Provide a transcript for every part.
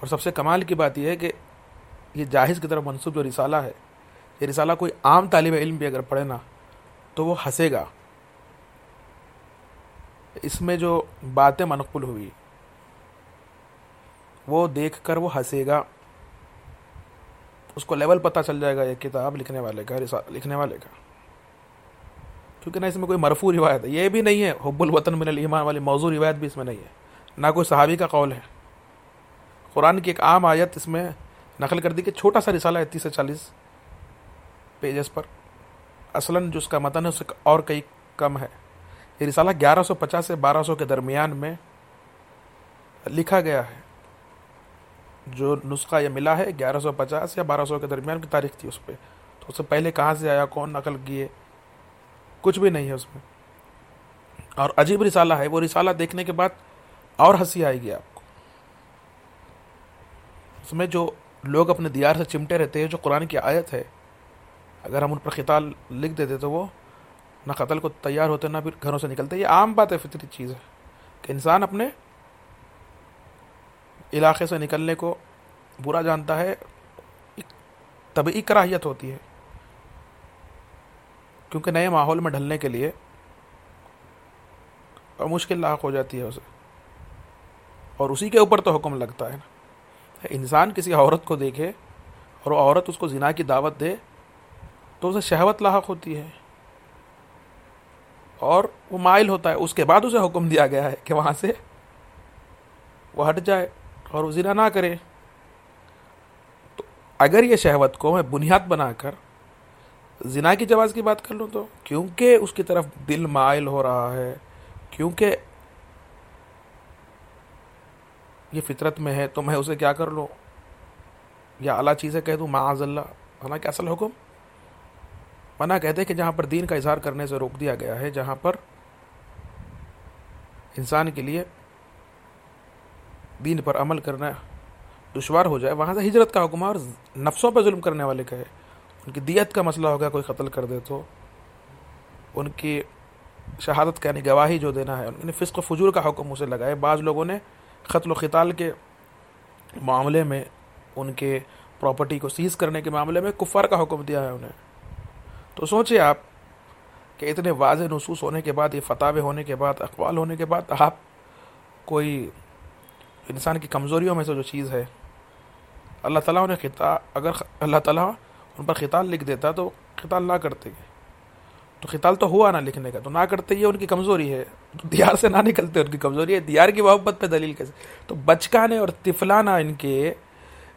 اور سب سے کمال کی بات یہ ہے کہ یہ جاہز کی طرف منصوب جو رسالہ ہے، یہ رسالہ کوئی عام طالب علم بھی اگر پڑھے نا، تو وہ ہنسے گا۔ اس میں جو باتیں منقول ہوئی، وہ دیکھ کر وہ ہنسے گا۔ اس کو لیول پتہ چل جائے گا، یہ کتاب لکھنے والے کا لکھنے والے کا۔ کیونکہ نہ اس میں کوئی مرفوع روایت ہے، یہ بھی نہیں ہے۔ حب الوطن من الایمان والی موضوع روایت بھی اس میں نہیں ہے۔ نہ کوئی صحابی کا قول ہے۔ قرآن کی ایک عام آیت اس میں نقل کر دی کہ چھوٹا سا رسالہ ہے تیس سے چالیس پیجز پر۔ اصلاً جو اس کا متن ہے، اس سے اور کئی کم ہے۔ یہ رسالہ گیارہ سو پچاس سے بارہ سو کے درمیان میں لکھا گیا ہے۔ جو نسخہ یہ ملا ہے، گیارہ سو پچاس یا بارہ سو کے درمیان کی تاریخ تھی اس پہ۔ تو اس سے پہلے کہاں سے آیا، کون نقل کیے؟ کچھ بھی نہیں ہے اس میں۔ اور عجیب رسالہ ہے۔ وہ رسالہ دیکھنے کے بعد اور ہنسی آئے گی آپ کو۔ اس میں جو لوگ اپنے دیار سے چمٹے رہتے ہیں، جو قرآن کی آیت ہے، اگر ہم ان پر خطال لکھ دیتے تو وہ نہ قتل کو تیار ہوتے، نہ پھر گھروں سے نکلتے۔ یہ عام بات ہے، فطری چیز ہے کہ انسان اپنے علاقے سے نکلنے کو برا جانتا ہے طبعی کراہیت ہوتی ہے۔ کیونکہ نئے ماحول میں ڈھلنے کے لیے اور مشکل لاحق ہو جاتی ہے اسے۔ اور اسی کے اوپر تو حکم لگتا ہے۔ نا انسان کسی عورت کو دیکھے اور وہ عورت اس کو زنا کی دعوت دے تو اسے شہوت لاحق ہوتی ہے اور وہ مائل ہوتا ہے۔ اس کے بعد اسے حکم دیا گیا ہے کہ وہاں سے وہ ہٹ جائے اور وہ زنا نہ کرے۔ تو اگر یہ شہوت کو میں بنیاد بنا کر زنا کی جواز کی بات کر لوں تو کیونکہ اس کی طرف دل مائل ہو رہا ہے، کیونکہ یہ فطرت میں ہے تو میں اسے کیا کر لوں؟ یا اعلیٰ چیزیں کہہ دوں معاذ اللہ اللہ کیا اصل حکم؟ منع کہتے کہ جہاں پر دین کا اظہار کرنے سے روک دیا گیا ہے، جہاں پر انسان کے لیے دین پر عمل کرنا دشوار ہو جائے، وہاں سے ہجرت کا حکم اور نفسوں پہ ظلم کرنے والے کا ہے ان کی دیت کا مسئلہ ہوگا، کوئی قتل کر دے تو ان کی شہادت کا یعنی گواہی جو دینا ہے انہیں یعنی فسق و فجور کا حکم اسے لگائے۔ بعض لوگوں نے قتل و خطال کے معاملے میں ان کے پراپرٹی کو سیز کرنے کے معاملے میں کفار کا حکم دیا ہے انہیں۔ تو سوچے آپ کہ اتنے واضح نصوص ہونے کے بعد، یہ فتح ہونے کے بعد، اقوال ہونے کے بعد آپ کوئی انسان کی کمزوریوں میں سے جو چیز ہے، اللہ تعالیٰ نے خطاب اگر اللہ تعالیٰ ان پر خطال لکھ دیتا تو خطال نہ کرتے۔ تو خطال تو ہوا نہ لکھنے کا، تو نہ کرتے یہ ان کی کمزوری ہے۔ دیار سے نہ نکلتے ان کی کمزوری ہے، دیار کی محبت پہ دلیل کیسے؟ تو بچکانے اور تفلانا ان کے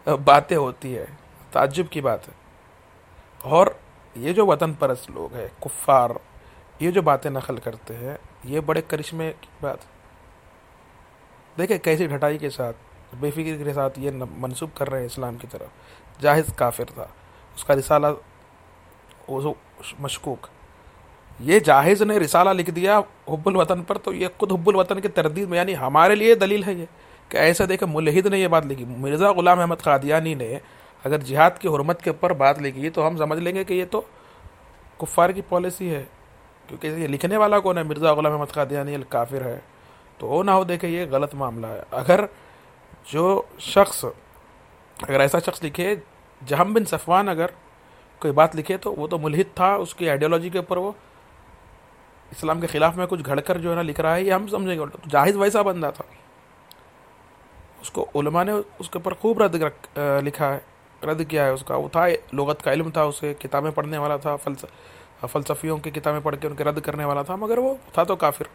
باتیں ہوتی ہے، تعجب کی بات ہے۔ اور یہ جو وطن پرست لوگ ہیں، کفار، یہ جو باتیں نقل کرتے ہیں، یہ بڑے کرشمے کی بات دیکھیں کیسی ڈھٹائی کے ساتھ، بے فکر کے ساتھ یہ منسوخ کر رہے ہیں اسلام کی طرف۔ جاہز کافر تھا، اس کا رسالہ مشکوک۔ یہ جاہز نے رسالہ لکھ دیا حب الوطن پر، تو یہ خود حب الوطن کی تردید میں یعنی ہمارے لیے دلیل ہے یہ کہ ایسا دیکھے ملحد نے یہ بات لکھی۔ مرزا غلام احمد قادیانی نے اگر جہاد کی حرمت کے اوپر بات لکھی تو ہم سمجھ لیں گے کہ یہ تو کفار کی پالیسی ہے، کیونکہ یہ لکھنے والا کون ہے؟ مرزا غلام احمد قادیانی الکافر ہے۔ تو وہ نہ ہو دیکھے یہ غلط معاملہ ہے۔ اگر جو شخص، اگر ایسا شخص لکھے، جہم بن صفوان اگر کوئی بات لکھے تو وہ تو ملحد تھا، اس کی آئیڈیالوجی کے اوپر وہ اسلام کے خلاف میں کچھ گھڑ کر جو ہے نا لکھ رہا ہے، یہ ہم سمجھیں گے جاہد ویسا بندہ تھا۔ اس کو علماء نے اس کے اوپر خوب رد لکھا ہے، رد کیا ہے اس کا۔ وہ تھا، لغت کا علم تھا اسے کتابیں پڑھنے والا تھا فلسفیوں کی کتابیں پڑھ کے ان کے رد کرنے والا تھا، مگر وہ تھا تو کافر۔